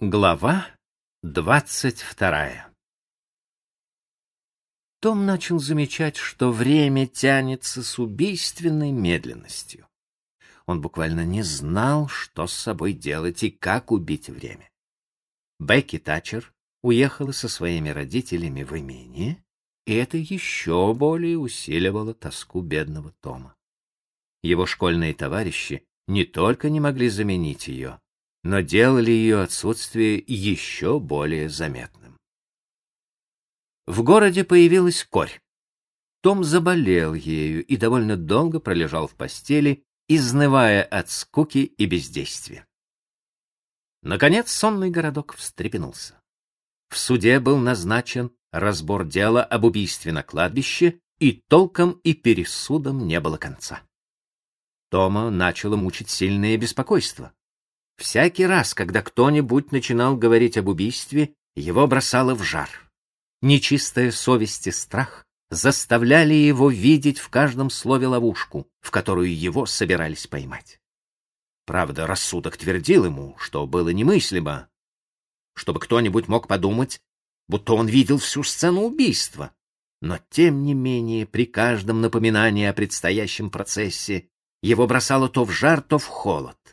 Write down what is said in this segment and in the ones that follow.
Глава двадцать вторая Том начал замечать, что время тянется с убийственной медленностью. Он буквально не знал, что с собой делать и как убить время. Бекки Тачер уехала со своими родителями в имение, и это еще более усиливало тоску бедного Тома. Его школьные товарищи не только не могли заменить ее, но делали ее отсутствие еще более заметным. В городе появилась корь. Том заболел ею и довольно долго пролежал в постели, изнывая от скуки и бездействия. Наконец сонный городок встрепенулся. В суде был назначен разбор дела об убийстве на кладбище, и толком и пересудом не было конца. Тома начало мучить сильное беспокойство. Всякий раз, когда кто-нибудь начинал говорить об убийстве, его бросало в жар. Нечистая совесть и страх заставляли его видеть в каждом слове ловушку, в которую его собирались поймать. Правда, рассудок твердил ему, что было немыслимо, чтобы кто-нибудь мог подумать, будто он видел всю сцену убийства. Но, тем не менее, при каждом напоминании о предстоящем процессе его бросало то в жар, то в холод.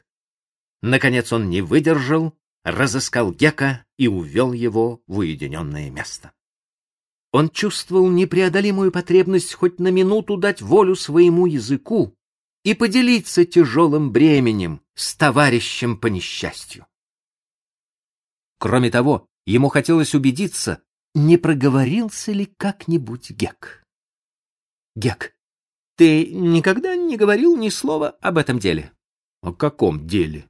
Наконец он не выдержал, разыскал Гека и увел его в уединенное место. Он чувствовал непреодолимую потребность хоть на минуту дать волю своему языку и поделиться тяжелым бременем с товарищем по несчастью. Кроме того, ему хотелось убедиться, не проговорился ли как-нибудь Гек. Гек, ты никогда не говорил ни слова об этом деле? О каком деле?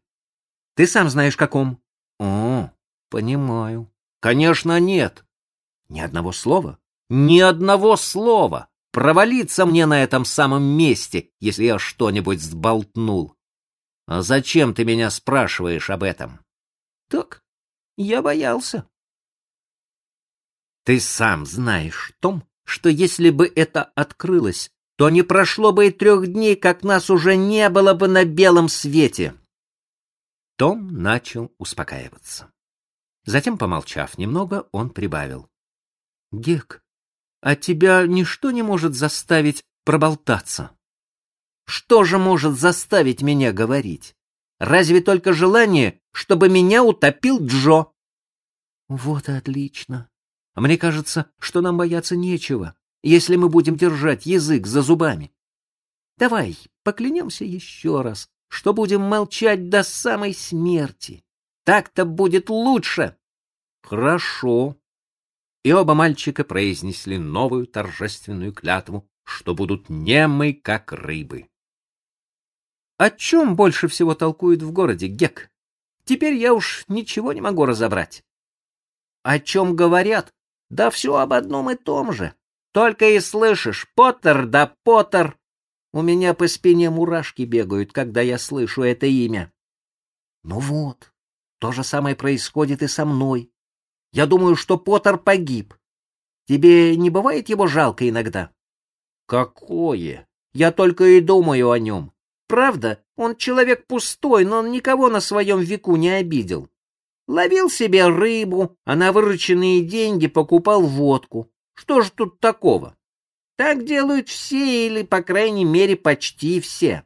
Ты сам знаешь, каком. О, понимаю. Конечно, нет. Ни одного слова? Ни одного слова. Провалиться мне на этом самом месте, если я что-нибудь сболтнул. А зачем ты меня спрашиваешь об этом? Так, я боялся. Ты сам знаешь, Том, что если бы это открылось, то не прошло бы и трех дней, как нас уже не было бы на белом свете. Том начал успокаиваться. Затем, помолчав немного, он прибавил. — Гек, а тебя ничто не может заставить проболтаться? — Что же может заставить меня говорить? Разве только желание, чтобы меня утопил Джо? — Вот и отлично. Мне кажется, что нам бояться нечего, если мы будем держать язык за зубами. Давай поклянемся еще раз, что будем молчать до самой смерти. Так-то будет лучше. Хорошо. И оба мальчика произнесли новую торжественную клятву, что будут немы, как рыбы. О чем больше всего толкуют в городе, Гек? Теперь я уж ничего не могу разобрать. О чем говорят? Да все об одном и том же. Только и слышишь, Поттер да Поттер. У меня по спине мурашки бегают, когда я слышу это имя. Ну вот, то же самое происходит и со мной. Я думаю, что Поттер погиб. Тебе не бывает его жалко иногда? Какое? Я только и думаю о нем. Правда, он человек пустой, но он никого на своем веку не обидел. Ловил себе рыбу, а на вырученные деньги покупал водку. Что ж тут такого? Так делают все или, по крайней мере, почти все.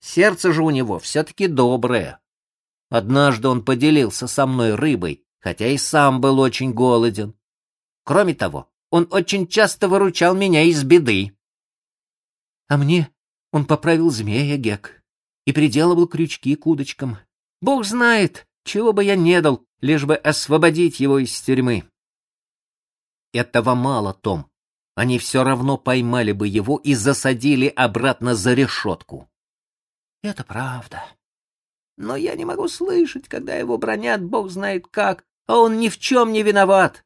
Сердце же у него все-таки доброе. Однажды он поделился со мной рыбой, хотя и сам был очень голоден. Кроме того, он очень часто выручал меня из беды. А мне он поправил змея Гек и приделывал крючки к удочкам. Бог знает, чего бы я не дал, лишь бы освободить его из тюрьмы. Этого мало, Том. Они все равно поймали бы его и засадили обратно за решетку. Это правда. Но я не могу слышать, когда его бронят, бог знает как, а он ни в чем не виноват.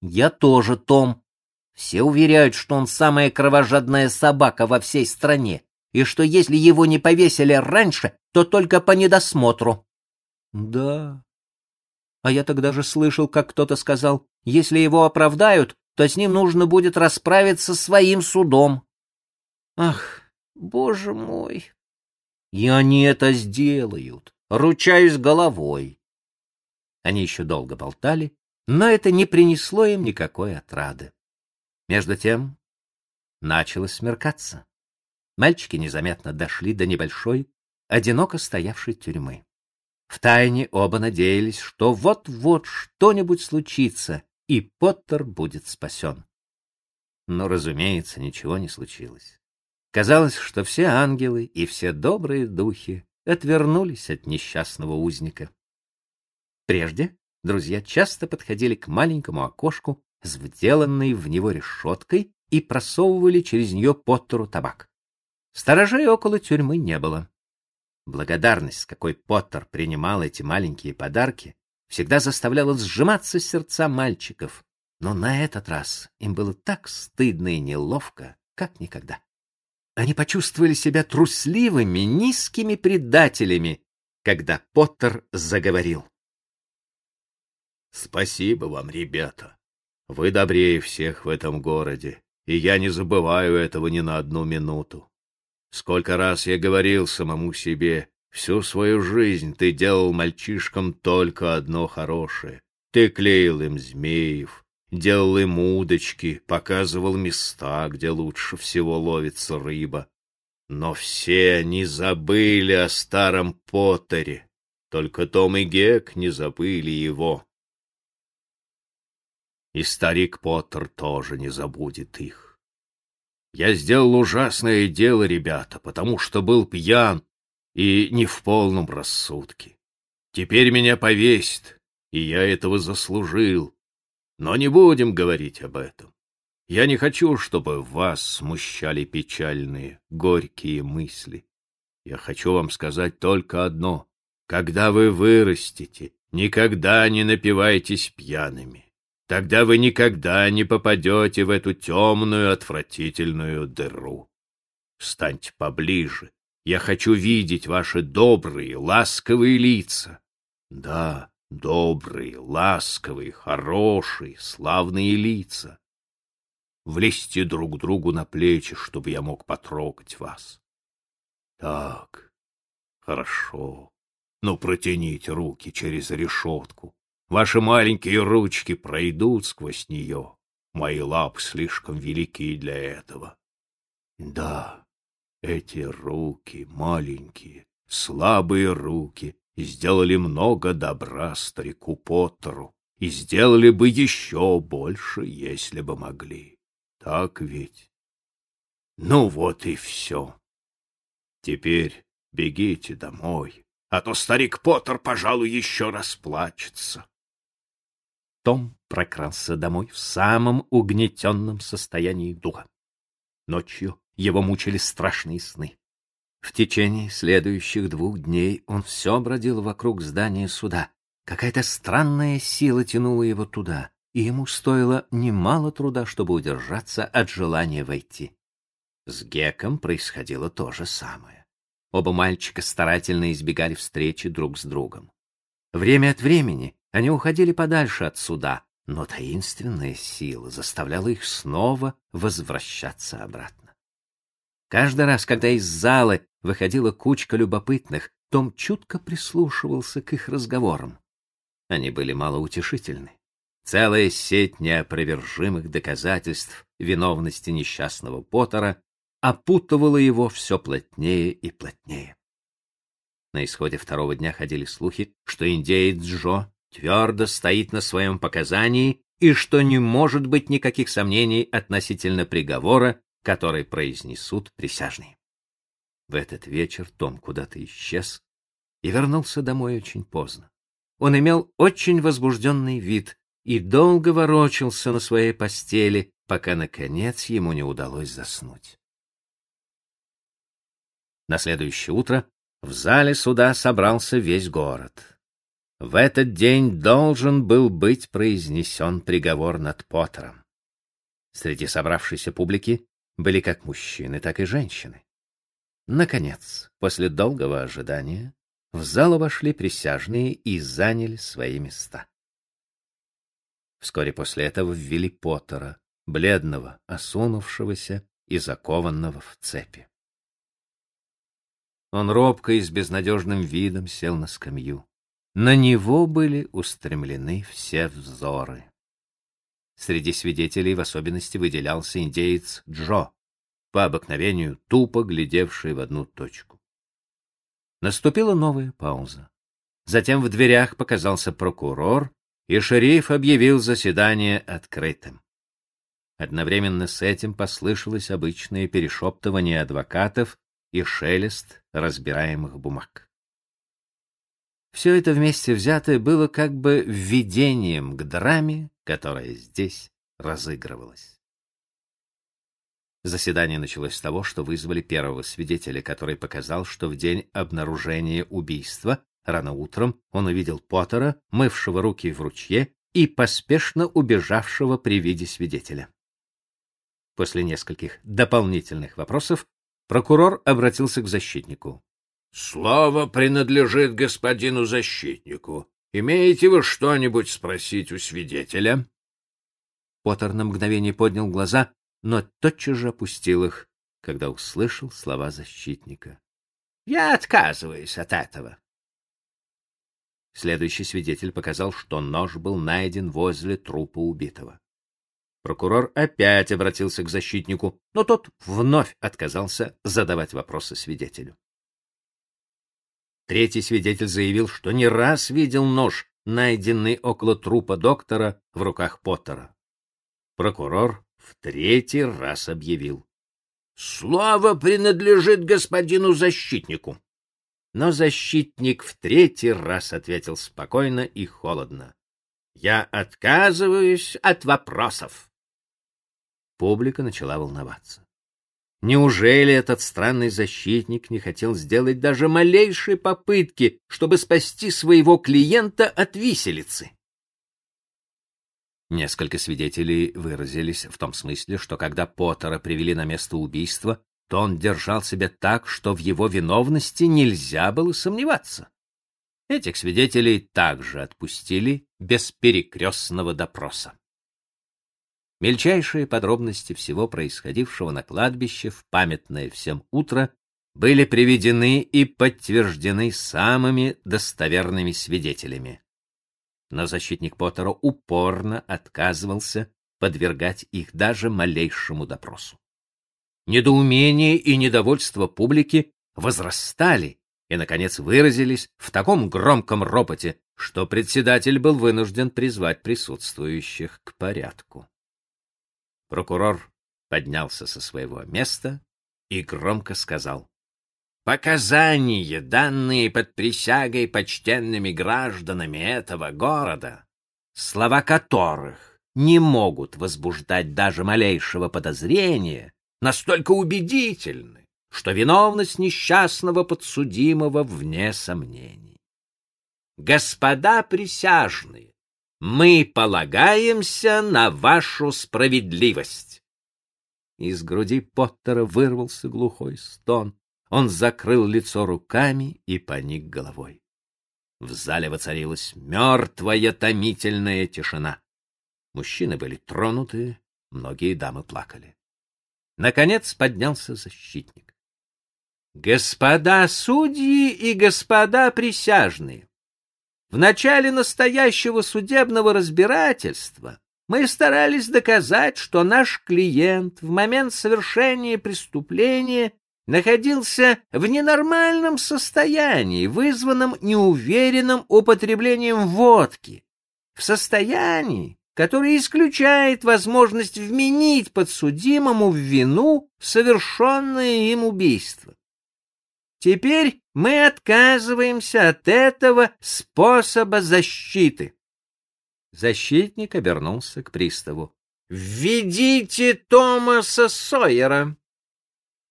Я тоже, Том. Все уверяют, что он самая кровожадная собака во всей стране, и что если его не повесили раньше, то только по недосмотру. Да. А я тогда же слышал, как кто-то сказал, если его оправдают, то с ним нужно будет расправиться своим судом. Ах, боже мой! И они это сделают, ручаюсь головой. Они еще долго болтали, но это не принесло им никакой отрады. Между тем начало смеркаться. Мальчики незаметно дошли до небольшой, одиноко стоявшей тюрьмы. Втайне оба надеялись, что вот-вот что-нибудь случится, и Поттер будет спасен. Но, разумеется, ничего не случилось. Казалось, что все ангелы и все добрые духи отвернулись от несчастного узника. Прежде друзья часто подходили к маленькому окошку с вделанной в него решеткой и просовывали через нее Поттеру табак. Сторожей около тюрьмы не было. Благодарность, с какой Поттер принимал эти маленькие подарки, всегда заставляла сжиматься сердца мальчиков, но на этот раз им было так стыдно и неловко, как никогда. Они почувствовали себя трусливыми, низкими предателями, когда Поттер заговорил. Спасибо вам, ребята. Вы добрее всех в этом городе, и я не забываю этого ни на одну минуту. Сколько раз я говорил самому себе, всю свою жизнь ты делал мальчишкам только одно хорошее. Ты клеил им змеев, делал им удочки, показывал места, где лучше всего ловится рыба. Но все они забыли о старом Поттере. Только Том и Гек не забыли его. И старик Поттер тоже не забудет их. Я сделал ужасное дело, ребята, потому что был пьян и не в полном рассудке. Теперь меня повесят, и я этого заслужил. Но не будем говорить об этом. Я не хочу, чтобы вас смущали печальные, горькие мысли. Я хочу вам сказать только одно. Когда вы вырастете, никогда не напивайтесь пьяными. Тогда вы никогда не попадете в эту темную, отвратительную дыру. Встаньте поближе. Я хочу видеть ваши добрые, ласковые лица. Да, добрые, ласковые, хорошие, славные лица. Влезьте друг другу на плечи, чтобы я мог потрогать вас. Так, хорошо. Ну, протяните руки через решетку. Ваши маленькие ручки пройдут сквозь нее. Мои лапы слишком велики для этого. Да, эти руки, маленькие, слабые руки, сделали много добра старику Поттеру и сделали бы еще больше, если бы могли. Так ведь? Ну вот и все. Теперь бегите домой, а то старик Поттер, пожалуй, еще расплачется. Том прокрался домой в самом угнетенном состоянии духа. Ночью его мучили страшные сны. В течение следующих двух дней он все бродил вокруг здания суда. Какая-то странная сила тянула его туда, и ему стоило немало труда, чтобы удержаться от желания войти. С Геком происходило то же самое. Оба мальчика старательно избегали встречи друг с другом. Время от времени они уходили подальше от суда, но таинственная сила заставляла их снова возвращаться обратно. Каждый раз, когда из зала выходила кучка любопытных, том чутко прислушивался к их разговорам. Они были малоутешительны. Целая сеть неопровержимых доказательств виновности несчастного Поттера опутывала его все плотнее и плотнее. На исходе второго дня ходили слухи, что индеец Джо твердо стоит на своем показании и что не может быть никаких сомнений относительно приговора, который произнесут присяжные. В этот вечер Том куда-то исчез и вернулся домой очень поздно. Он имел очень возбужденный вид и долго ворочался на своей постели, пока, наконец, ему не удалось заснуть. На следующее утро в зале суда собрался весь город. В этот день должен был быть произнесен приговор над Поттером. Среди собравшейся публики были как мужчины, так и женщины. Наконец, после долгого ожидания, в зал вошли присяжные и заняли свои места. Вскоре после этого ввели Поттера, бледного, осунувшегося и закованного в цепи. Он робко и с безнадежным видом сел на скамью. на него были устремлены все взоры. Среди свидетелей в особенности выделялся индеец Джо, по обыкновению тупо глядевший в одну точку. Наступила новая пауза. Затем в дверях показался прокурор, и шериф объявил заседание открытым. Одновременно с этим послышалось обычное перешептывание адвокатов и шелест разбираемых бумаг. Все это вместе взятое было как бы введением к драме, которая здесь разыгрывалась. Заседание началось с того, что вызвали первого свидетеля, который показал, что в день обнаружения убийства рано утром он увидел Поттера, мывшего руки в ручье и поспешно убежавшего при виде свидетеля. После нескольких дополнительных вопросов прокурор обратился к защитнику. Слово принадлежит господину защитнику. Имеете вы что-нибудь спросить у свидетеля? Поттер на мгновение поднял глаза, но тотчас же опустил их, когда услышал слова защитника. Я отказываюсь от этого. Следующий свидетель показал, что нож был найден возле трупа убитого. Прокурор опять обратился к защитнику, но тот вновь отказался задавать вопросы свидетелю. Третий свидетель заявил, что не раз видел нож, найденный около трупа доктора в руках Поттера. Прокурор в третий раз объявил. «Слово принадлежит господину защитнику». Но защитник в третий раз ответил спокойно и холодно. «Я отказываюсь от вопросов». Публика начала волноваться. Неужели этот странный защитник не хотел сделать даже малейшей попытки, чтобы спасти своего клиента от виселицы? Несколько свидетелей выразились в том смысле, что когда Поттера привели на место убийства, то он держал себя так, что в его виновности нельзя было сомневаться. Этих свидетелей также отпустили без перекрестного допроса. Мельчайшие подробности всего происходившего на кладбище в памятное всем утро были приведены и подтверждены самыми достоверными свидетелями. Но защитник Поттера упорно отказывался подвергать их даже малейшему допросу. Недоумение и недовольство публики возрастали и, наконец, выразились в таком громком ропоте, что председатель был вынужден призвать присутствующих к порядку. Прокурор поднялся со своего места и громко сказал. Показания, данные под присягой почтенными гражданами этого города, слова которых не могут возбуждать даже малейшего подозрения, настолько убедительны, что виновность несчастного подсудимого вне сомнений. Господа присяжные, мы полагаемся на вашу справедливость. Из груди Поттера вырвался глухой стон. Он закрыл лицо руками и поник головой. В зале воцарилась мертвая томительная тишина. Мужчины были тронуты, многие дамы плакали. Наконец поднялся защитник. Господа судьи и господа присяжные, в начале настоящего судебного разбирательства мы старались доказать, что наш клиент в момент совершения преступления находился в ненормальном состоянии, вызванном неуверенным употреблением водки, в состоянии, которое исключает возможность вменить подсудимому в вину совершенное им убийство. Теперь мы отказываемся от этого способа защиты. Защитник обернулся к приставу. «Введите Томаса Сойера!»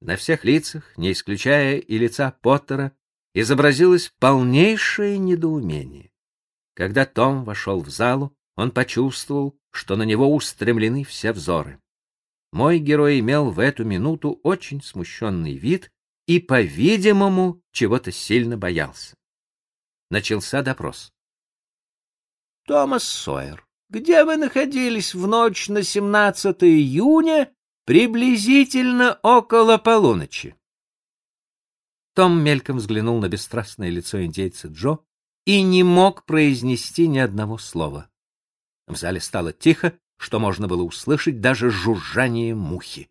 На всех лицах, не исключая и лица Поттера, изобразилось полнейшее недоумение. Когда Том вошел в залу, он почувствовал, что на него устремлены все взоры. Мой герой имел в эту минуту очень смущенный вид и, по-видимому, чего-то сильно боялся. Начался допрос. Томас Сойер, где вы находились в ночь на 17 июня приблизительно около полуночи? Том мельком взглянул на бесстрастное лицо индейца Джо и не мог произнести ни одного слова. В зале стало тихо, что можно было услышать даже жужжание мухи.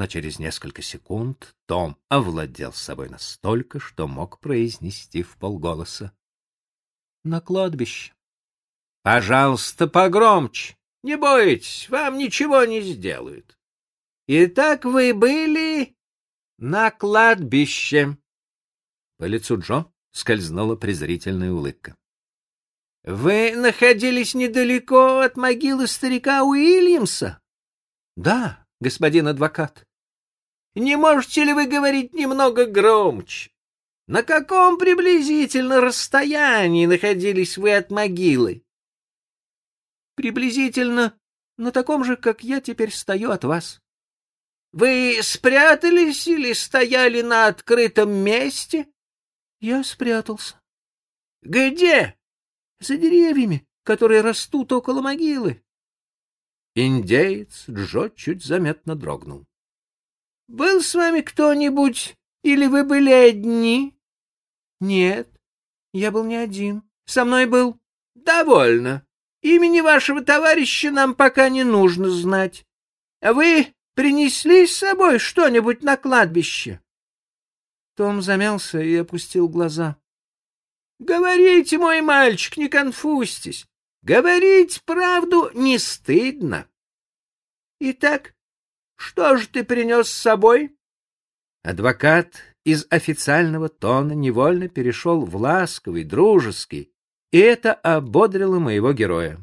Но через несколько секунд Том овладел собой настолько, что мог произнести в полголоса. — На кладбище. — Пожалуйста, погромче. Не бойтесь, вам ничего не сделают. Итак, вы были на кладбище. По лицу Джо скользнула презрительная улыбка. — Вы находились недалеко от могилы старика Уильямса? — Да, господин адвокат. — Не можете ли вы говорить немного громче? На каком приблизительно расстоянии находились вы от могилы? — Приблизительно на таком же, как я теперь стою от вас. — Вы спрятались или стояли на открытом месте? Я спрятался. Где? За деревьями, которые растут около могилы. Индеец Джо чуть заметно дрогнул. Был с вами кто-нибудь, или вы были одни? Нет, я был не один. Со мной был... Довольно. Имени вашего товарища нам пока не нужно знать. Вы принесли с собой что-нибудь на кладбище? Том замялся и опустил глаза. — Говорите, мой мальчик, не конфузьтесь. Говорить правду не стыдно. — Итак, что же ты принес с собой? Адвокат из официального тона невольно перешел в ласковый, дружеский, и это ободрило моего героя.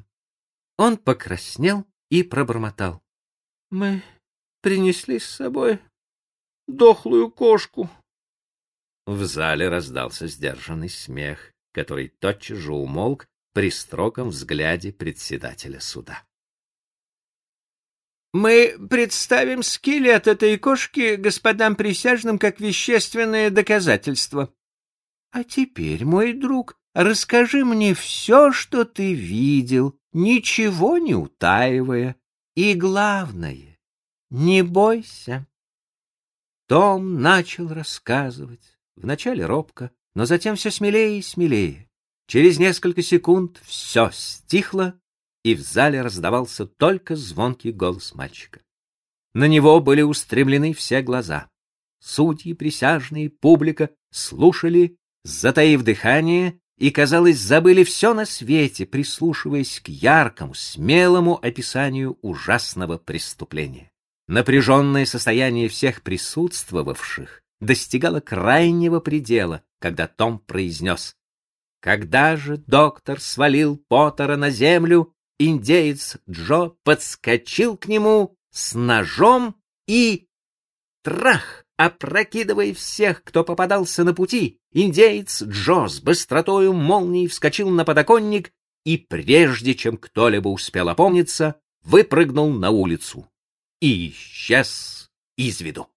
Он покраснел и пробормотал. — Мы принесли с собой дохлую кошку. В зале раздался сдержанный смех, который тотчас же умолк при строгом взгляде председателя суда. Мы представим скелет этой кошки господам присяжным как вещественное доказательство. А теперь, мой друг, расскажи мне все, что ты видел, ничего не утаивая. И главное, не бойся. Том начал рассказывать Вначале робко, но затем все смелее и смелее. Через несколько секунд все стихло, и в зале раздавался только звонкий голос мальчика. На него были устремлены все глаза. Судьи, присяжные, публика слушали, затаив дыхание, и, казалось, забыли все на свете, прислушиваясь к яркому, смелому описанию ужасного преступления. Напряженное состояние всех присутствовавших достигала крайнего предела, когда Том произнес «Когда же доктор свалил Поттера на землю, индеец Джо подскочил к нему с ножом и... Трах! Опрокидывая всех, кто попадался на пути, индеец Джо с быстротою молнии вскочил на подоконник и, прежде чем кто-либо успел опомниться, выпрыгнул на улицу и исчез из виду.